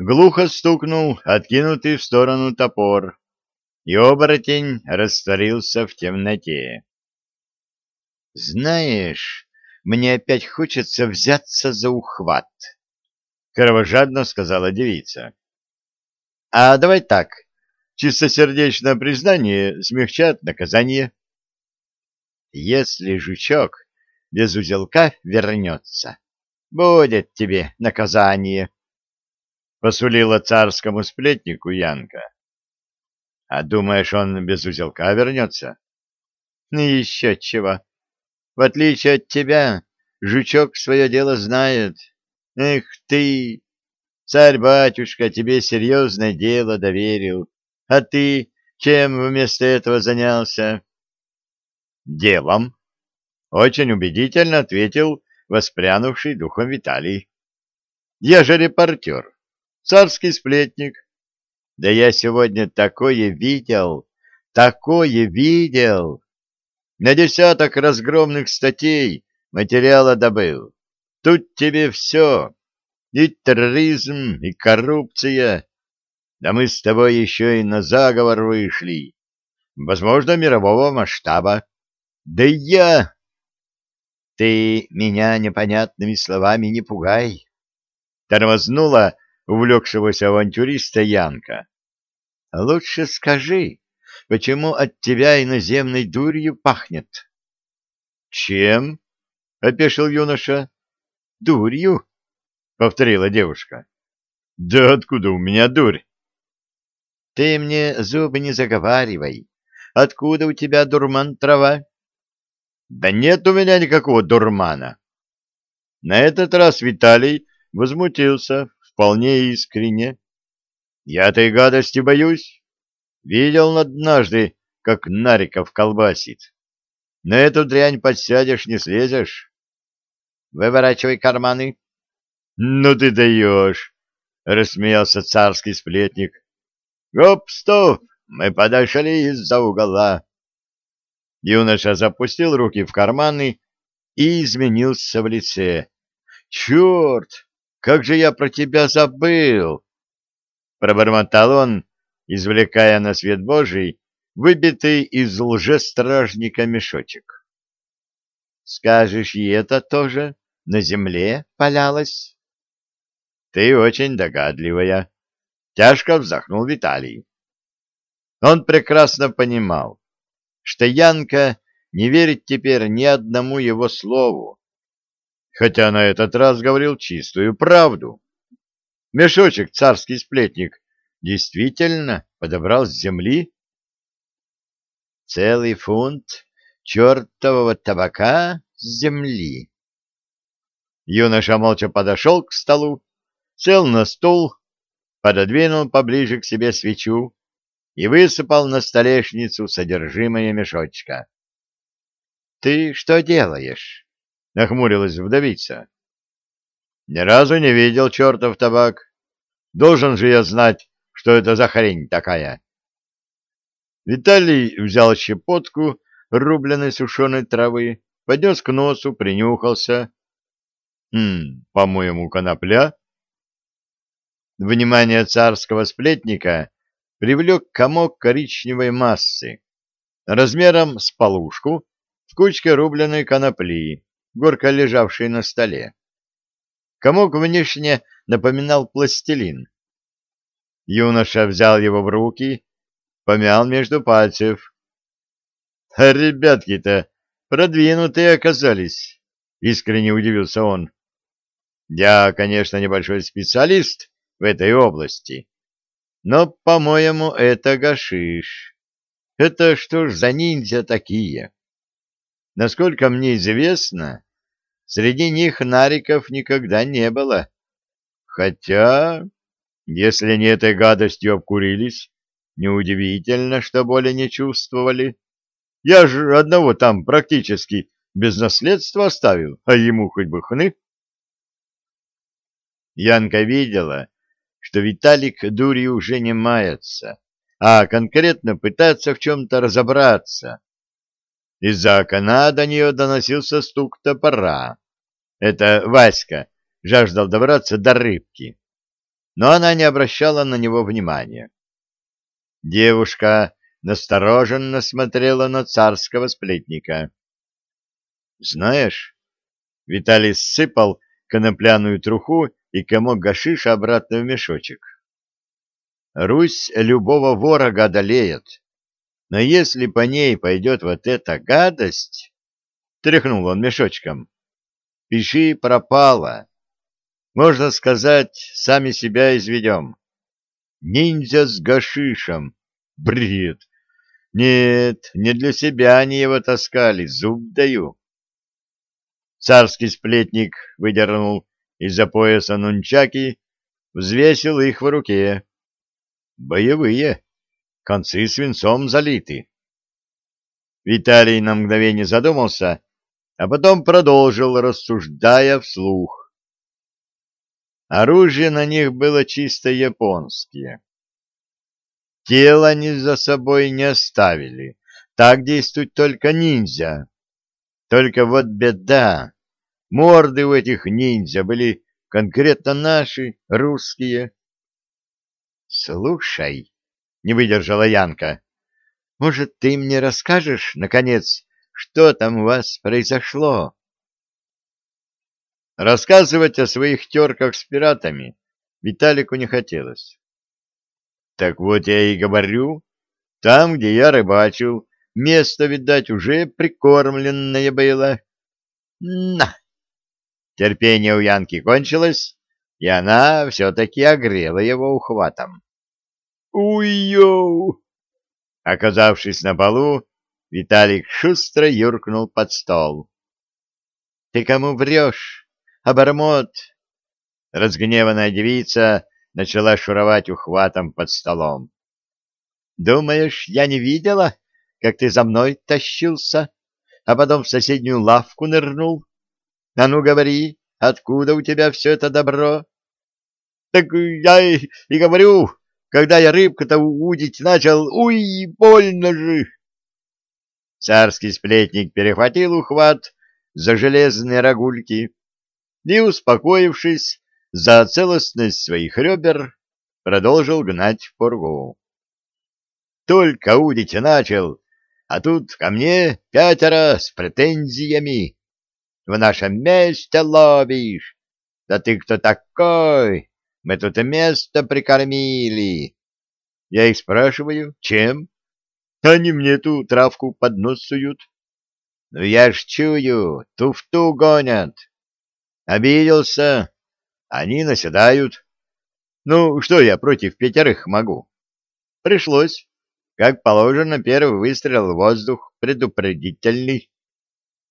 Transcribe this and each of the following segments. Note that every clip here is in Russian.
Глухо стукнул откинутый в сторону топор, и оборотень растворился в темноте. «Знаешь, мне опять хочется взяться за ухват», — кровожадно сказала девица. «А давай так, чистосердечное признание смягчает наказание». «Если жучок без узелка вернется, будет тебе наказание», — посулила царскому сплетнику Янка. А думаешь, он без узелка вернется? Ну, еще чего. В отличие от тебя, жучок свое дело знает. Эх ты! Царь-батюшка тебе серьезное дело доверил. А ты чем вместо этого занялся? Делом. Очень убедительно ответил воспрянувший духом Виталий. Я же репортер, царский сплетник, да я сегодня такое видел, такое видел. На десяток разгромных статей материала добыл. Тут тебе все. И терроризм, и коррупция. Да мы с тобой еще и на заговор вышли. Возможно, мирового масштаба. Да я... Ты меня непонятными словами не пугай. Тормознула увлекшегося авантюриста Янка. — Лучше скажи, почему от тебя иноземной дурью пахнет? — Чем? — опешил юноша. — Дурью, — повторила девушка. — Да откуда у меня дурь? — Ты мне зубы не заговаривай. Откуда у тебя дурман трава? — Да нет у меня никакого дурмана. На этот раз Виталий возмутился вполне искренне. Я этой гадости боюсь. Видел однажды, как Нариков колбасит. На эту дрянь подсядешь, не слезешь. Выворачивай карманы. Ну ты даешь, рассмеялся царский сплетник. Гоп, стоп, мы подошли из-за угла. Юноша запустил руки в карманы и изменился в лице. Черт! Как же я про тебя забыл! Пробормотал он, извлекая на свет Божий выбитый из лжестражника мешочек. Скажешь, и это тоже на земле валялось? Ты очень догадливая. Тяжко вздохнул Виталий. Он прекрасно понимал, что Янка не верит теперь ни одному его слову, хотя на этот раз говорил чистую правду. Мешочек царский сплетник действительно подобрал с земли. Целый фунт чертового табака с земли. Юноша молча подошел к столу, сел на стул, пододвинул поближе к себе свечу и высыпал на столешницу содержимое мешочка. — Ты что делаешь? Нахмурилась вдовица. Ни разу не видел чертов табак. Должен же я знать, что это за хрень такая. Виталий взял щепотку рубленой сушеной травы, поднес к носу, принюхался. Хм, по-моему, конопля. Внимание царского сплетника привлек комок коричневой массы, размером с полушку в кучке рубленой конопли, горка лежавшей на столе. Комок внешне напоминал пластилин. Юноша взял его в руки, помял между пальцев. — А ребятки-то продвинутые оказались, — искренне удивился он. — Я, конечно, небольшой специалист в этой области, но, по-моему, это гашиш. Это что ж за ниндзя такие? Насколько мне известно, Среди них нариков никогда не было. Хотя, если они этой гадостью обкурились, неудивительно, что боли не чувствовали. Я же одного там практически без наследства оставил, а ему хоть бы хны. Янка видела, что Виталик дурью уже не мается, а конкретно пытается в чем-то разобраться. Из-за окна до нее доносился стук топора. Это Васька жаждал добраться до рыбки. но она не обращала на него внимания. Девушка настороженно смотрела на царского сплетника. «Знаешь...» — Виталий сыпал конопляную труху и комок гашиша обратно в мешочек. «Русь любого ворога одолеет, но если по ней пойдет вот эта гадость...» — тряхнул он мешочком. «Пиши пропало. Можно сказать, сами себя изведем. Ниндзя с гашишем. Бред. Нет, не для себя они его таскали, зуб даю. Царский сплетник выдернул из-за пояса нунчаки, взвесил их в руке. Боевые, концы свинцом залиты. Виталий на мгновение задумался, а потом продолжил, рассуждая вслух. Оружие на них было чисто японское. Тело они за собой не оставили. Так действует только ниндзя. Только вот беда. Морды у этих ниндзя были конкретно наши, русские. Слушай, не выдержала Янка, может, ты мне расскажешь, наконец, что там у вас произошло? Рассказывать о своих терках с пиратами Виталику не хотелось. Так вот я и говорю, там, где я рыбачил, Место, видать, уже прикормленное было. На! Терпение у Янки кончилось, и она все-таки огрела его ухватом. Уй-йоу! Оказавшись на полу, Виталик шустро юркнул под стол. — Ты кому врешь, обормот? Разгневанная девица начала шуровать ухватом под столом. — Думаешь, я не видела? — как ты за мной тащился, а потом в соседнюю лавку нырнул? А ну говори, откуда у тебя все это добро? Так я и, и говорю, когда я рыбку-то удить начал, уй, больно же! Царский сплетник перехватил ухват за железные рогульки и, успокоившись за целостность своих ребер, продолжил гнать в пургу. Только удить начал, а тут ко мне пятеро с претензиями. В нашем месте ловишь. Да ты кто такой? Мы тут место прикормили. Я их спрашиваю, чем? Они мне ту травку под нос суют. Ну я ж чую, туфту гонят. Обиделся. Они наседают. Ну, что я против пятерых могу? Пришлось. Как положено, первый выстрел в воздух предупредительный,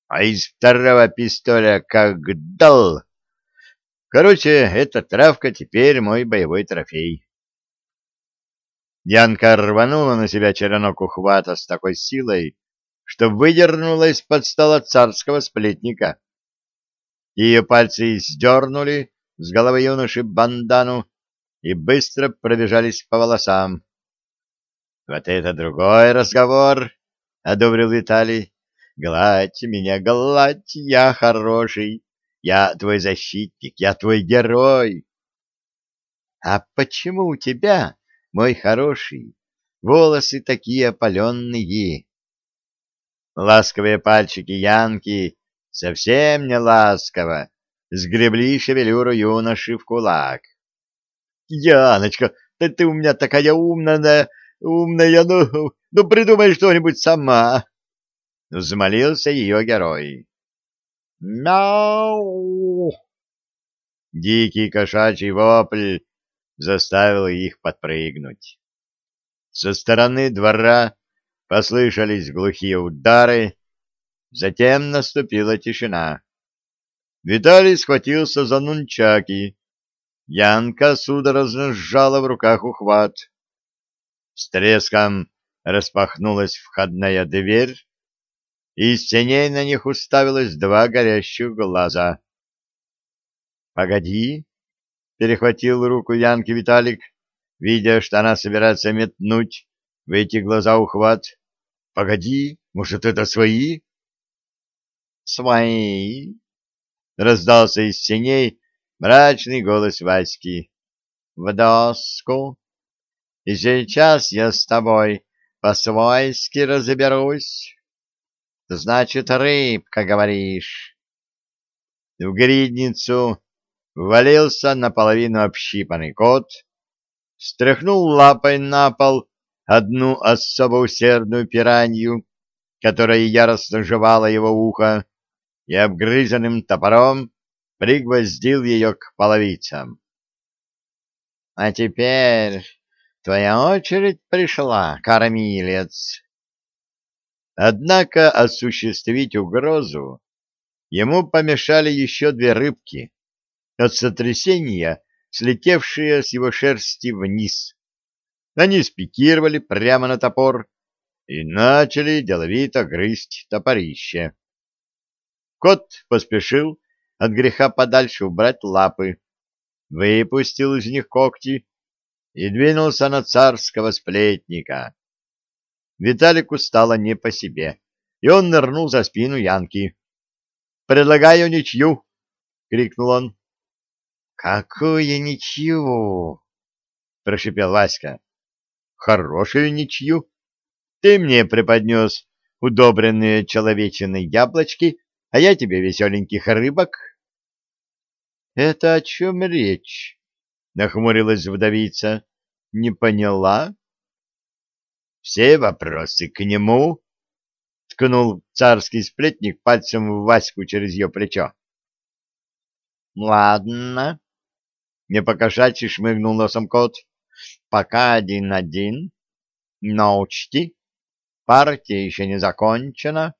а из второго пистоля как дал. Короче, эта травка теперь мой боевой трофей. Янка рванула на себя черенок ухвата с такой силой, что выдернула из-под стола царского сплетника. Ее пальцы сдернули с головы юноши бандану и быстро пробежались по волосам. Вот это другой разговор, — одобрил Виталий. Гладь меня, гладь, я хороший, я твой защитник, я твой герой. А почему у тебя, мой хороший, волосы такие опаленные? Ласковые пальчики Янки совсем не ласково сгребли шевелюру юноши в кулак. — Яночка, да ты у меня такая умная, Умная, ну, ну придумай что-нибудь сама. Взмолился ее герой. Мяу! Дикий кошачий вопль заставил их подпрыгнуть. Со стороны двора послышались глухие удары, затем наступила тишина. Виталий схватился за нунчаки. Янка судорожно сжала в руках ухват. С треском распахнулась входная дверь, из теней на них уставилось два горящих глаза. — Погоди! — перехватил руку Янки Виталик, видя, что она собирается метнуть в эти глаза ухват. — Погоди, может, это свои? — Свои! — раздался из теней мрачный голос Васьки. в доску, и сейчас я с тобой по-свойски разберусь. Значит, рыбка, говоришь. В гридницу ввалился наполовину общипанный кот, стряхнул лапой на пол одну особо усердную пиранью, которая яростно жевала его ухо, и обгрызанным топором пригвоздил ее к половицам. — А теперь твоя очередь пришла, кормилец. Однако осуществить угрозу ему помешали еще две рыбки, от сотрясения слетевшие с его шерсти вниз. Они спикировали прямо на топор и начали деловито грызть топорище. Кот поспешил от греха подальше убрать лапы, выпустил из них когти и двинулся на царского сплетника. Виталику стало не по себе, и он нырнул за спину Янки. «Предлагаю ничью!» — крикнул он. «Какую ничью?» — прошипел Васька. «Хорошую ничью. Ты мне преподнес удобренные человечиной яблочки, а я тебе веселеньких рыбок». «Это о чем речь?» — нахмурилась вдовица. «Не поняла?» «Все вопросы к нему?» — ткнул царский сплетник пальцем в Ваську через ее плечо. «Ладно», — не покошачьи шмыгнул носом кот, — «пока один-один, но учти, партия еще не закончена».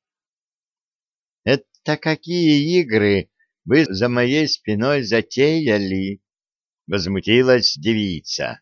«Это какие игры вы за моей спиной затеяли?» — возмутилась девица.